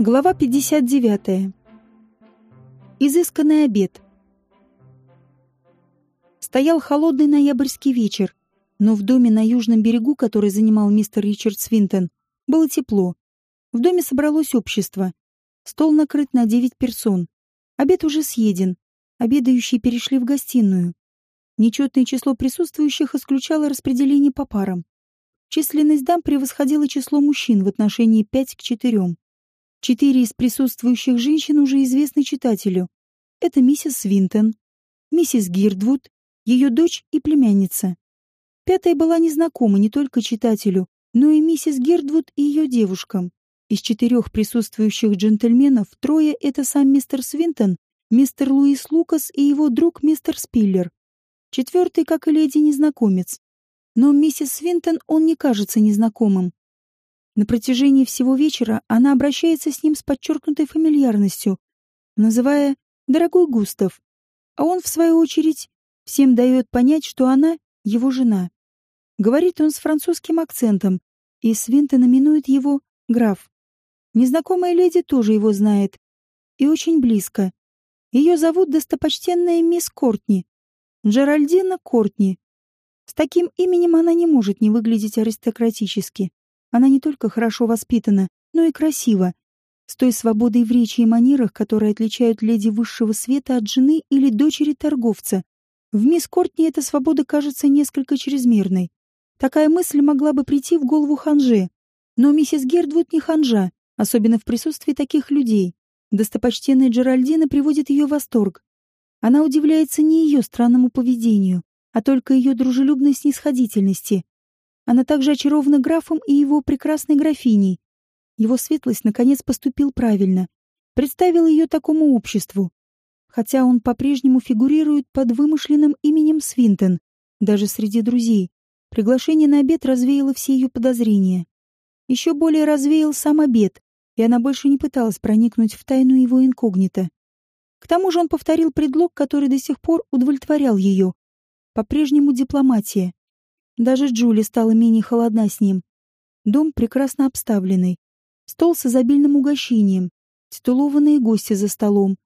Глава 59. Изысканный обед. Стоял холодный ноябрьский вечер, но в доме на южном берегу, который занимал мистер Ричард Свинтон, было тепло. В доме собралось общество. Стол накрыт на девять персон. Обед уже съеден. Обедающие перешли в гостиную. Нечетное число присутствующих исключало распределение по парам. Численность дам превосходила число мужчин в отношении пять к четырем. Четыре из присутствующих женщин уже известны читателю. Это миссис Свинтон, миссис Гирдвуд, ее дочь и племянница. Пятая была незнакома не только читателю, но и миссис Гирдвуд и ее девушкам. Из четырех присутствующих джентльменов трое — это сам мистер Свинтон, мистер Луис Лукас и его друг мистер Спиллер. Четвертый, как и леди, незнакомец. Но миссис Свинтон он не кажется незнакомым. На протяжении всего вечера она обращается с ним с подчеркнутой фамильярностью, называя «дорогой Густав», а он, в свою очередь, всем дает понять, что она его жена. Говорит он с французским акцентом, и Свинтон именует его граф. Незнакомая леди тоже его знает, и очень близко. Ее зовут достопочтенная мисс Кортни, Джеральдина Кортни. С таким именем она не может не выглядеть аристократически. Она не только хорошо воспитана, но и красива, с той свободой в речи и манерах, которые отличают леди высшего света от жены или дочери торговца. В мисс Кортни эта свобода кажется несколько чрезмерной. Такая мысль могла бы прийти в голову ханже, но миссис Гердвуд не ханжа, особенно в присутствии таких людей. Достопочтенная Джеральдина приводит ее в восторг. Она удивляется не ее странному поведению, а только ее дружелюбной снисходительности. Она также очарована графом и его прекрасной графиней. Его светлость, наконец, поступил правильно. Представил ее такому обществу. Хотя он по-прежнему фигурирует под вымышленным именем Свинтон, даже среди друзей. Приглашение на обед развеяло все ее подозрения. Еще более развеял сам обед, и она больше не пыталась проникнуть в тайну его инкогнито. К тому же он повторил предлог, который до сих пор удовлетворял ее. По-прежнему дипломатия. Даже Джули стала менее холодна с ним. Дом прекрасно обставленный. Стол с изобильным угощением. Титулованные гости за столом.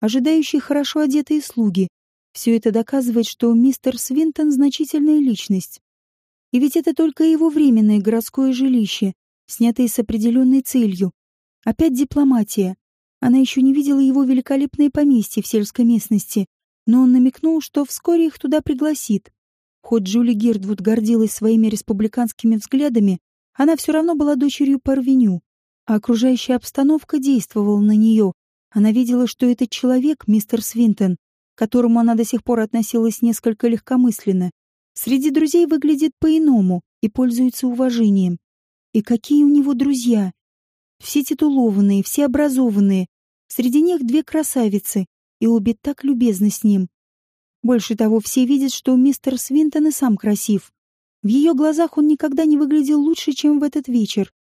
Ожидающие хорошо одетые слуги. Все это доказывает, что мистер Свинтон — значительная личность. И ведь это только его временное городское жилище, снятое с определенной целью. Опять дипломатия. Она еще не видела его великолепные поместья в сельской местности, но он намекнул, что вскоре их туда пригласит. Хоть Джули Гердвуд гордилась своими республиканскими взглядами, она все равно была дочерью Парвеню, а окружающая обстановка действовала на нее. Она видела, что этот человек, мистер Свинтон, к которому она до сих пор относилась несколько легкомысленно, среди друзей выглядит по-иному и пользуется уважением. И какие у него друзья! Все титулованные, все образованные. Среди них две красавицы, и обе так любезны с ним. Больше того, все видят, что мистер Свинтон и сам красив. В ее глазах он никогда не выглядел лучше, чем в этот вечер.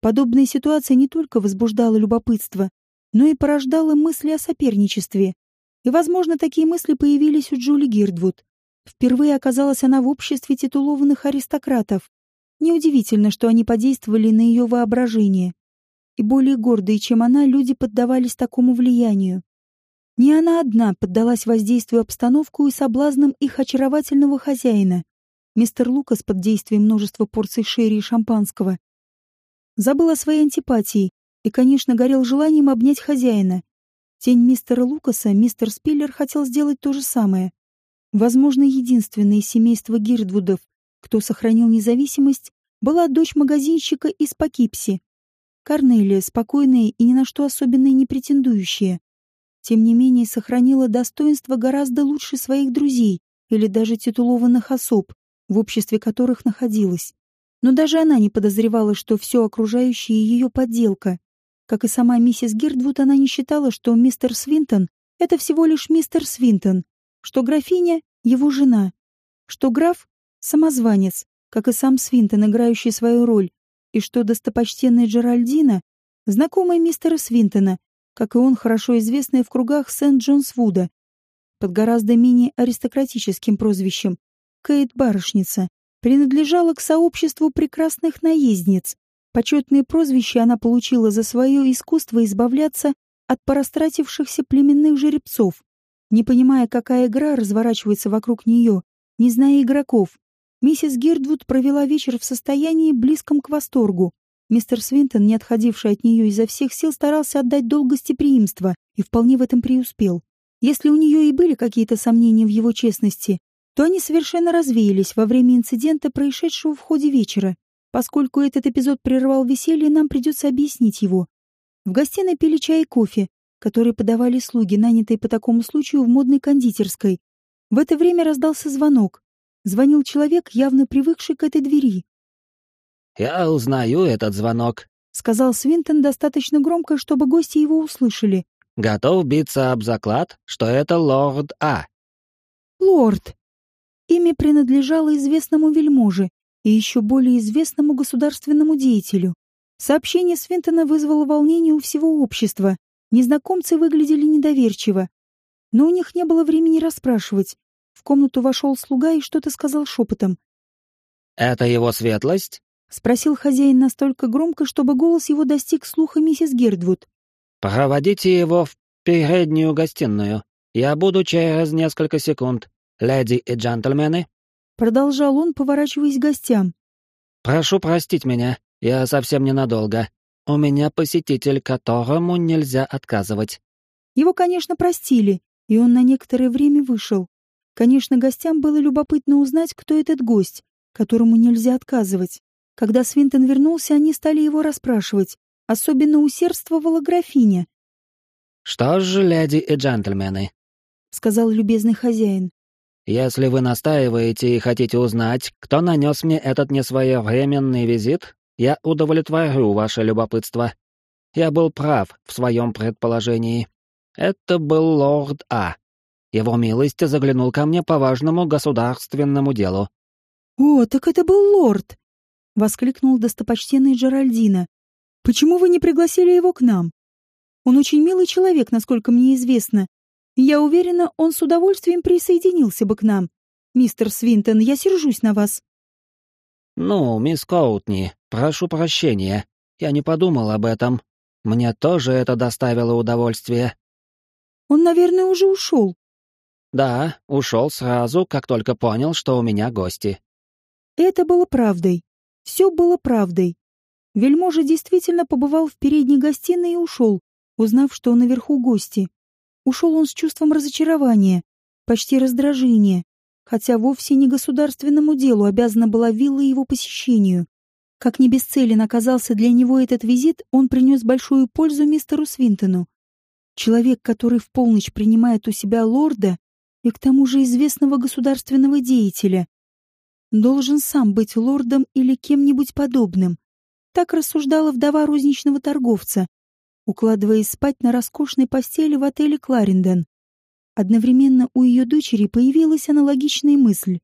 Подобная ситуация не только возбуждала любопытство, но и порождала мысли о соперничестве. И, возможно, такие мысли появились у Джули Гирдвуд. Впервые оказалась она в обществе титулованных аристократов. Неудивительно, что они подействовали на ее воображение. И более гордые, чем она, люди поддавались такому влиянию. Не она одна поддалась воздействию обстановку и соблазнам их очаровательного хозяина. Мистер Лукас под действием множества порций шерри и шампанского забыл о своей антипатии и, конечно, горел желанием обнять хозяина. Тень мистера Лукаса мистер Спиллер хотел сделать то же самое. Возможно, единственное из семейства Гирдвудов, кто сохранил независимость, была дочь магазинщика из Покипси. Корнелия, спокойная и ни на что особенное не претендующая тем не менее сохранила достоинство гораздо лучше своих друзей или даже титулованных особ, в обществе которых находилась. Но даже она не подозревала, что все окружающее ее подделка. Как и сама миссис Гирдвуд, она не считала, что мистер Свинтон — это всего лишь мистер Свинтон, что графиня — его жена, что граф — самозванец, как и сам Свинтон, играющий свою роль, и что достопочтенная Джеральдина — знакомая мистера Свинтона, как и он, хорошо известная в кругах Сент-Джонс-Вуда, под гораздо менее аристократическим прозвищем Кейт Барышница, принадлежала к сообществу прекрасных наездниц, Почетное прозвище она получила за свое искусство избавляться от порастратившихся племенных жеребцов. Не понимая, какая игра разворачивается вокруг нее, не зная игроков, миссис Гирдвуд провела вечер в состоянии близком к восторгу. Мистер Свинтон, не отходивший от нее изо всех сил, старался отдать долг и вполне в этом преуспел. Если у нее и были какие-то сомнения в его честности, то они совершенно развеялись во время инцидента, происшедшего в ходе вечера. Поскольку этот эпизод прервал веселье, нам придется объяснить его. В гостиной пили чай и кофе, которые подавали слуги, нанятые по такому случаю в модной кондитерской. В это время раздался звонок. Звонил человек, явно привыкший к этой двери. «Я узнаю этот звонок», — сказал Свинтон достаточно громко, чтобы гости его услышали. «Готов биться об заклад, что это лорд А». «Лорд!» Имя принадлежало известному вельможе и еще более известному государственному деятелю. Сообщение Свинтона вызвало волнение у всего общества. Незнакомцы выглядели недоверчиво. Но у них не было времени расспрашивать. В комнату вошел слуга и что-то сказал шепотом. «Это его светлость?» — спросил хозяин настолько громко, чтобы голос его достиг слуха миссис Гердвуд. «Проводите его в переднюю гостиную. Я буду через несколько секунд. Леди и джентльмены». Продолжал он, поворачиваясь к гостям. «Прошу простить меня, я совсем ненадолго. У меня посетитель, которому нельзя отказывать». Его, конечно, простили, и он на некоторое время вышел. Конечно, гостям было любопытно узнать, кто этот гость, которому нельзя отказывать. Когда Свинтон вернулся, они стали его расспрашивать. Особенно усердствовала графиня. «Что ж, леди и джентльмены», — сказал любезный хозяин. «Если вы настаиваете и хотите узнать, кто нанес мне этот несвоевременный визит, я удовлетворю ваше любопытство. Я был прав в своем предположении. Это был лорд А. Его милость заглянул ко мне по важному государственному делу. «О, так это был лорд!» Воскликнул достопочтенный Джеральдина. Почему вы не пригласили его к нам? Он очень милый человек, насколько мне известно. Я уверена, он с удовольствием присоединился бы к нам. Мистер Свинтон, я сержусь на вас. Ну, мисс Коутни, прошу прощения. Я не подумал об этом. Мне тоже это доставило удовольствие. Он, наверное, уже ушел. Да, ушел сразу, как только понял, что у меня гости. Это было правдой. Все было правдой. Вельможа действительно побывал в передней гостиной и ушел, узнав, что наверху гости. Ушел он с чувством разочарования, почти раздражения, хотя вовсе не государственному делу обязана была вилла его посещению. Как не бесцелен оказался для него этот визит, он принес большую пользу мистеру Свинтону. Человек, который в полночь принимает у себя лорда и к тому же известного государственного деятеля, должен сам быть лордом или кем-нибудь подобным. Так рассуждала вдова розничного торговца, укладываясь спать на роскошной постели в отеле Кларендон. Одновременно у ее дочери появилась аналогичная мысль.